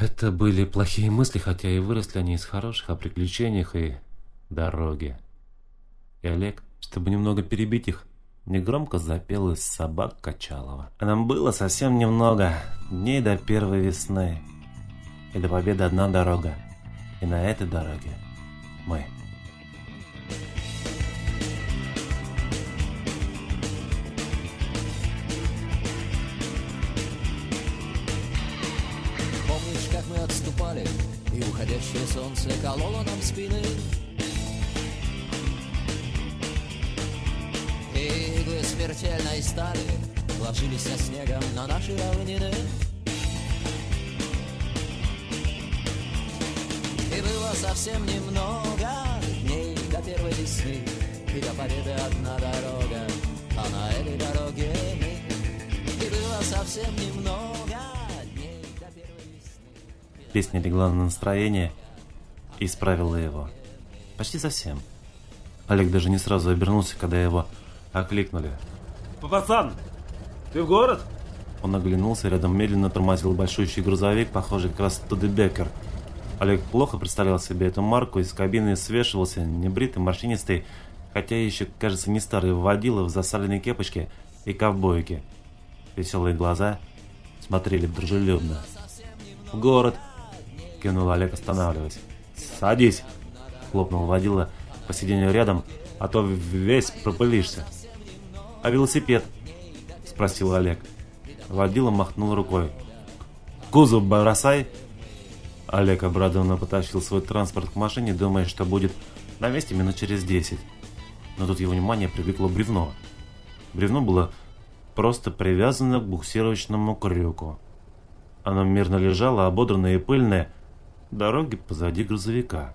Это были плохие мысли, хотя и выросли они из хороших о приключениях и дороге. И Олег, чтобы немного перебить их, негромко запел из собак Качалова. А нам было совсем немного, дней до первой весны. И до победы одна дорога. И на этой дороге мы. Мы отступали, и уходящее солнце кололо нам спины? И иглы смертельной стали ложились со снегом на наши равнины. И было совсем немного дней до первой весны, и до победы одна дорога, а на этой дороге мы. И было совсем немного Песня легла на настроение и исправила его. Почти совсем. Олег даже не сразу обернулся, когда его окликнули. Пацан, ты в город? Он оглянулся, рядом медленно тормозил большущий грузовик, похожий как раз Тудебекер. Олег плохо представлял себе эту марку, из кабины свешивался небритый, морщинистый, хотя еще, кажется, не старый водила в засаленной кепочке и ковбойке. Веселые глаза смотрели дружелюбно. «В город!» – кивнул Олег, останавливаясь. «Садись!» – хлопнул водила по сиденью рядом, а то весь пропылишься. «А велосипед?» – спросил Олег. Водила махнул рукой. «Кузов бросай!» Олег обрадованно потащил свой транспорт к машине, думая, что будет на месте минут через десять. Но тут его внимание привлекло бревно. Бревно было просто привязано к буксировочному крюку. Оно мирно лежало, ободранное и пыльное, дороги позади грузовика.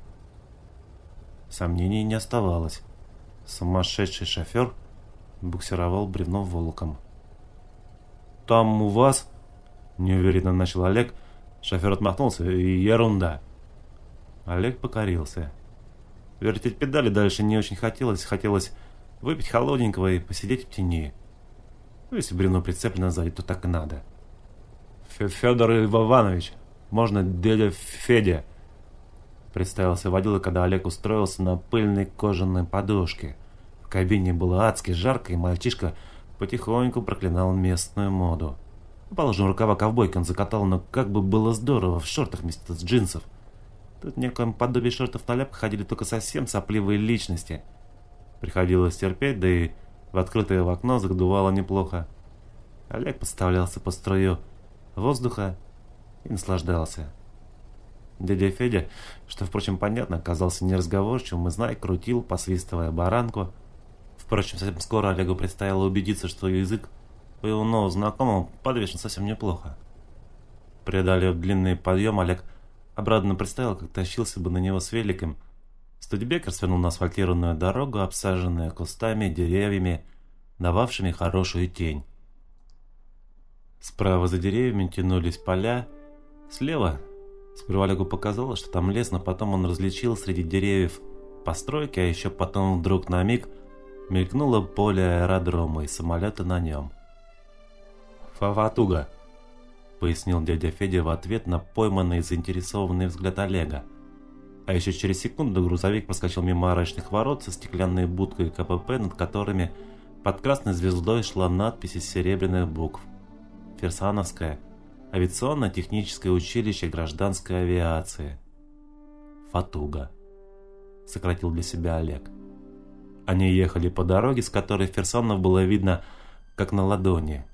Сомнений не оставалось. Сумасшедший шофер буксировал бревно волоком. «Там у вас...» – неуверенно начал Олег. Шофер отмахнулся. «Ерунда». Олег покорился. Вертеть педали дальше не очень хотелось. Хотелось выпить холодненького и посидеть в тени. Ну, если бревно прицеплено сзади, то так и надо. «Федор Иванович, можно дядя Федя?» Представился водила, когда Олег устроился на пыльной кожаной подушке. В кабине было адски жарко, и мальчишка потихоньку проклинал местную моду. Положим рукава ковбойки он закатал, но как бы было здорово в шортах вместо джинсов. Тут в некоем подобии шортов на ляпках ходили только совсем сопливые личности. Приходилось терпеть, да и в открытое в окно задувало неплохо. Олег подставлялся по струю воздуха и наслаждался. Дядя Федя, что, впрочем, понятно, оказался неразговорчивым и, знай, крутил, посвистывая баранку. Впрочем, совсем скоро Олегу предстояло убедиться, что язык у его нового знакомого подвешен совсем неплохо. Преодолев длинный подъем, Олег обрадованно представил, как тащился бы на него с великом. Студебекер свернул на асфальтированную дорогу, обсаженную кустами, деревьями, дававшими хорошую тень. Справа за деревьями тянулись поля, слева Сперва Олегу показалось, что там лес, но потом он различил среди деревьев постройки, а еще потом вдруг на миг мелькнуло поле аэродрома и самолеты на нем. «Фаватуга», — пояснил дядя Федя в ответ на пойманный заинтересованный взгляд Олега. А еще через секунду грузовик проскочил мимо арочных ворот со стеклянной будкой КПП, над которыми под красной звездой шла надпись из серебряных букв. «Ферсановская», Авиационно-техническое училище гражданской авиации. Фатуга. Сократил для себя Олег. Они ехали по дороге, с которой Ферсонов было видно, как на ладони.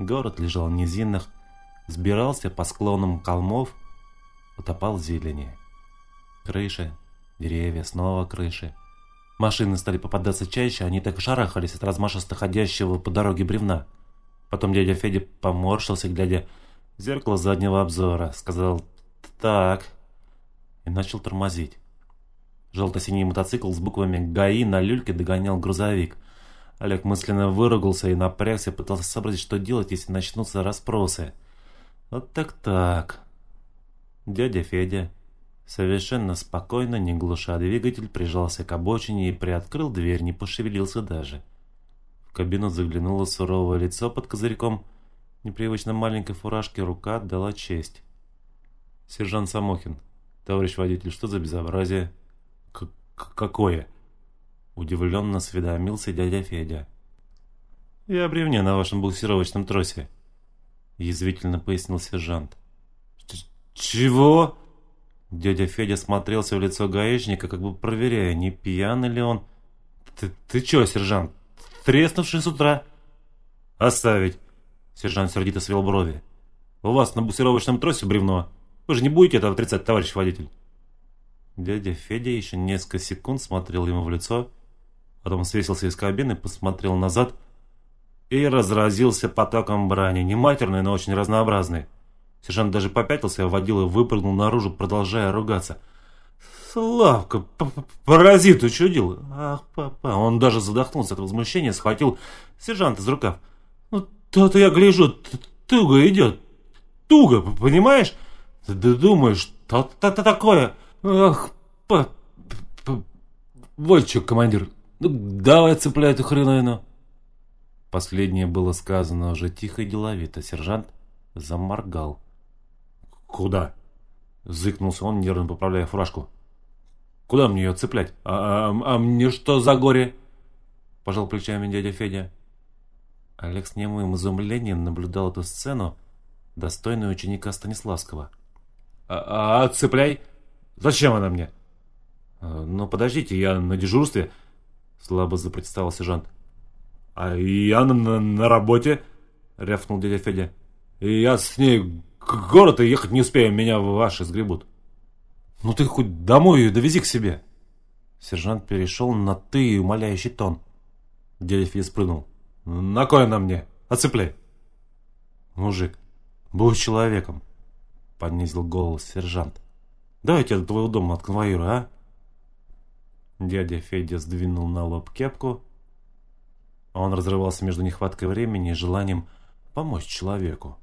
Город лежал в низинах, сбирался по склонам холмов, утопал в зелени. Крыши, деревья, снова крыши. Машины стали попадаться чаще, они так шарахались от размашисто ходящего по дороге бревна. Потом дядя Федя поморщился, глядя зеркало заднего обзора, сказал «Так» и начал тормозить. Желто-синий мотоцикл с буквами «ГАИ» на люльке догонял грузовик. Олег мысленно выругался и напрягся, пытался сообразить, что делать, если начнутся расспросы. Вот так-так. Дядя Федя совершенно спокойно, не глуша двигатель, прижался к обочине и приоткрыл дверь, не пошевелился даже. В кабину заглянуло суровое лицо под козырьком – непривычно маленькой фуражке рука отдала честь. Сержант Самохин. Товарищ водитель, что за безобразие? К какое? Удивленно осведомился дядя Федя. «Я бревне на вашем буксировочном тросе», — язвительно пояснил сержант. «Чего?» Дядя Федя смотрелся в лицо гаишника, как бы проверяя, не пьяный ли он. «Ты, ты чё, сержант, треснувший с утра?» «Оставить!» Сержант сердито свел брови. «У вас на буксировочном тросе бревно. Вы же не будете это отрицать, товарищ водитель?» Дядя Федя еще несколько секунд смотрел ему в лицо, потом свесился из кабины, посмотрел назад и разразился потоком брани, не матерной, но очень разнообразной. Сержант даже попятился, а водила выпрыгнул наружу, продолжая ругаться. «Славка, паразит учудил! Ах, папа!» Он даже задохнулся от возмущения, схватил сержанта за рукав. «Ну, то-то я гляжу, туго идет. Туго, понимаешь? Ты думаешь, что-то такое? Ах, па... Вольчик, командир, ну давай цепляй эту хреновину!» Последнее было сказано уже тихо и деловито. Сержант заморгал. «Куда?» — зыкнулся он, нервно поправляя фуражку. «Куда мне ее цеплять? А, а, а мне что за горе?» — пожал плечами дядя Федя. Олег с немым изумлением наблюдал эту сцену, достойную ученика Станиславского. «А, а цепляй? Зачем она мне?» «А, «Ну, подождите, я на дежурстве», — слабо запротестовал сержант. «А я на, на, на работе», — рявкнул дядя Федя. «И я с ней к городу ехать не успею, меня ваши сгребут. Ну ты хоть домой ее довези к себе. Сержант перешел на «ты» и умоляющий тон. Дядя спрыгнул. На кое она мне? Оцепляй. Мужик, будь человеком, понизил голос сержант. Давайте до твоего дома отконвоирую, а? Дядя Федя сдвинул на лоб кепку. Он разрывался между нехваткой времени и желанием помочь человеку.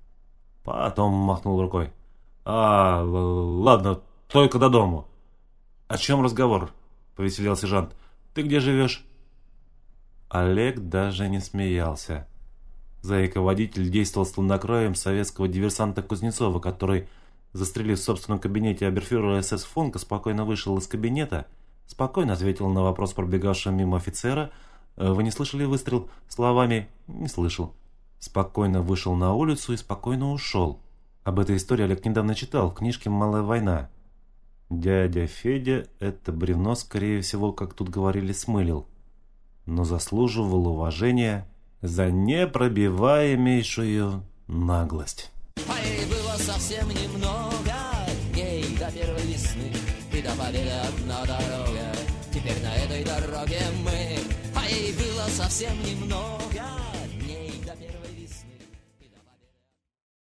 Потом махнул рукой. «А, ладно, только до дому». «О чем разговор?» — повеселил сержант. «Ты где живешь?» Олег даже не смеялся. Заика-водитель действовал слонокроем советского диверсанта Кузнецова, который, застрелив в собственном кабинете оберфюрера СС Фонка, спокойно вышел из кабинета, спокойно ответил на вопрос пробегавшего мимо офицера «Вы не слышали выстрел?» словами «Не слышал» спокойно вышел на улицу и спокойно ушел. Об этой истории Олег недавно читал в книжке «Малая война». Дядя Федя это бревно, скорее всего, как тут говорили, смылил, но заслуживал уважения за непробиваемейшую наглость. А было совсем немного дней до первой весны и до победы одна дорога. Теперь на этой дороге мы, а ей было совсем немного